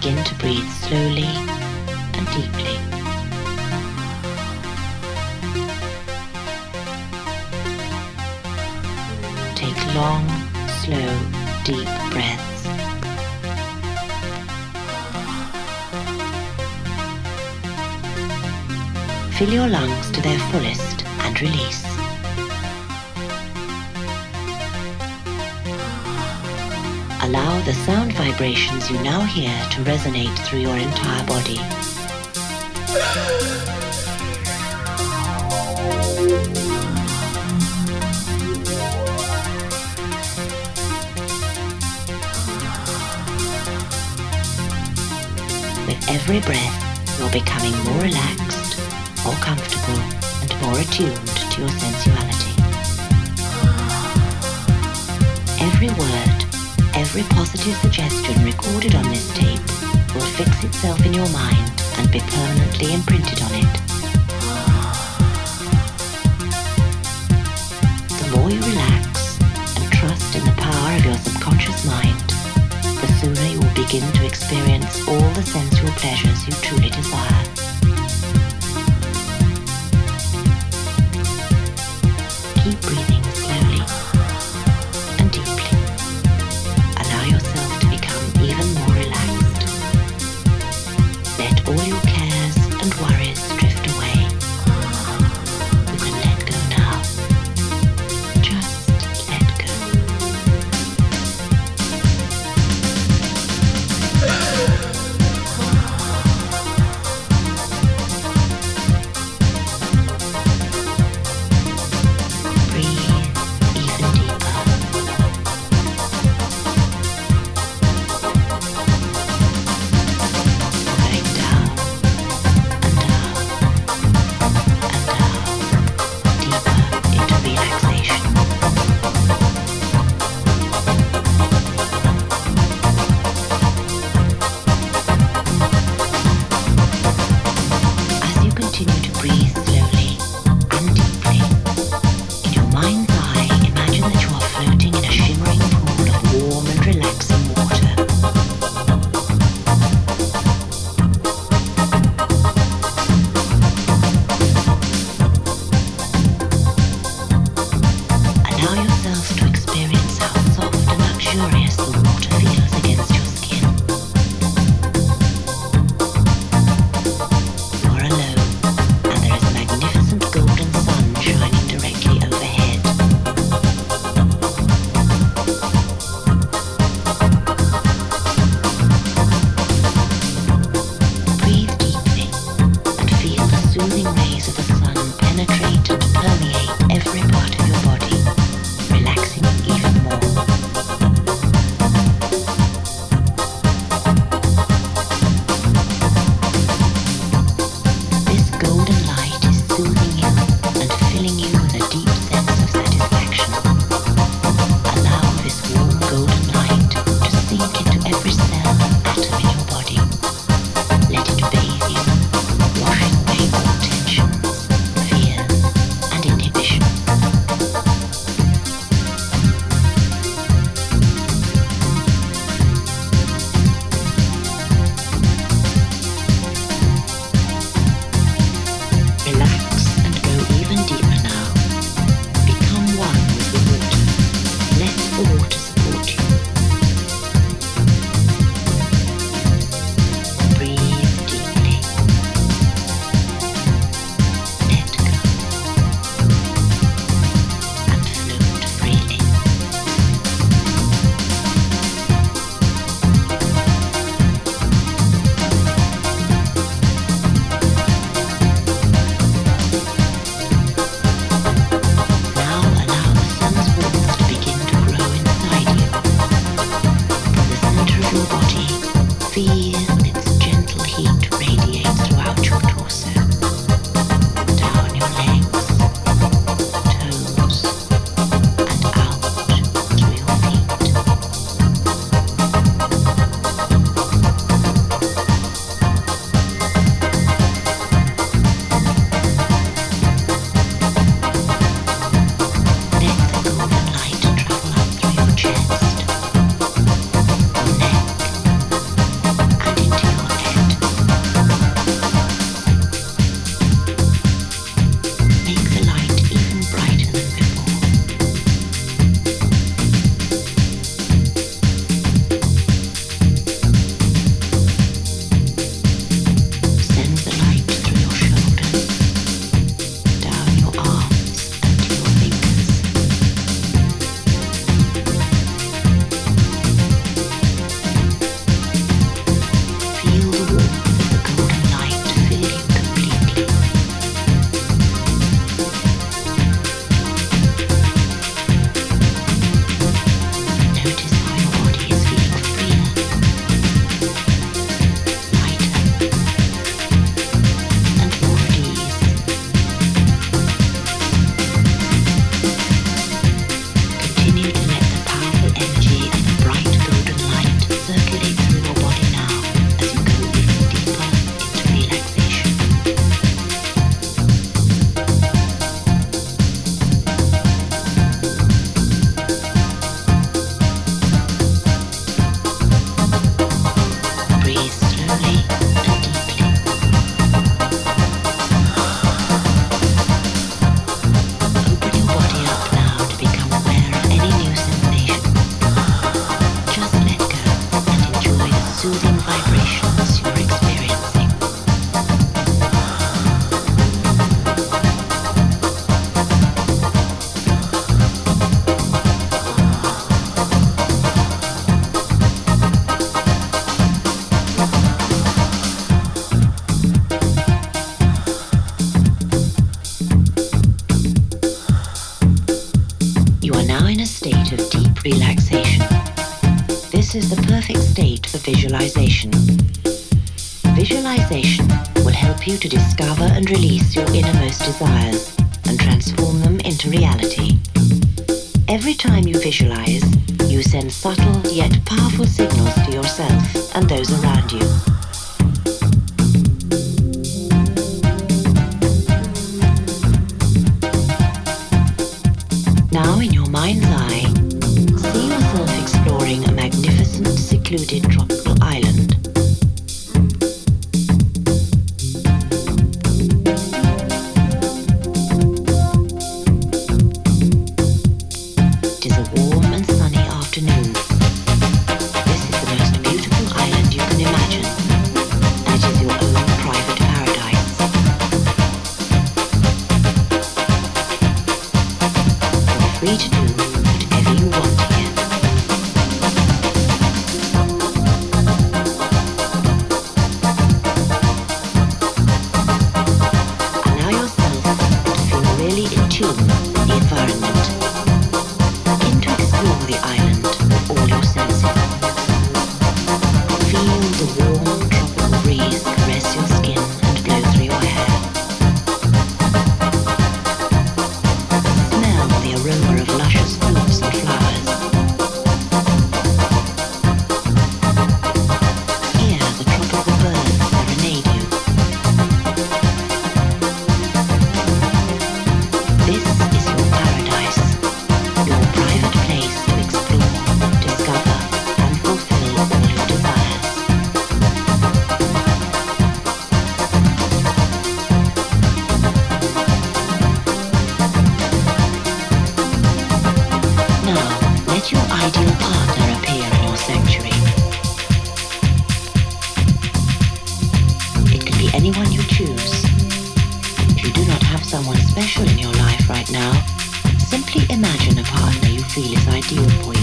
begin to breathe slowly and deeply. Take long, slow, deep breaths. Fill your lungs to their fullest and release. Allow the sound vibrations you now hear to resonate through your entire body. With every breath, you're becoming more relaxed, more comfortable, and more attuned to your sensuality. Every word, every positive suggestion recorded on this tape will fix itself in your mind and be permanently imprinted on it. The more you relax and trust in the power of your subconscious mind, the sooner you will begin to experience all the sensual pleasures you truly desire. This is the perfect state for visualization. Visualization will help you to discover and release your innermost desires and transform them into reality. Every time you visualize, you send subtle yet powerful signals to yourself and those around you. Radio Point.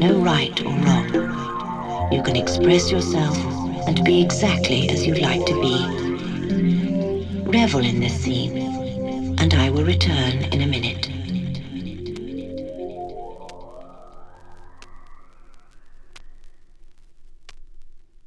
no right or wrong. You can express yourself and be exactly as you'd like to be. Revel in this scene, and I will return in a minute.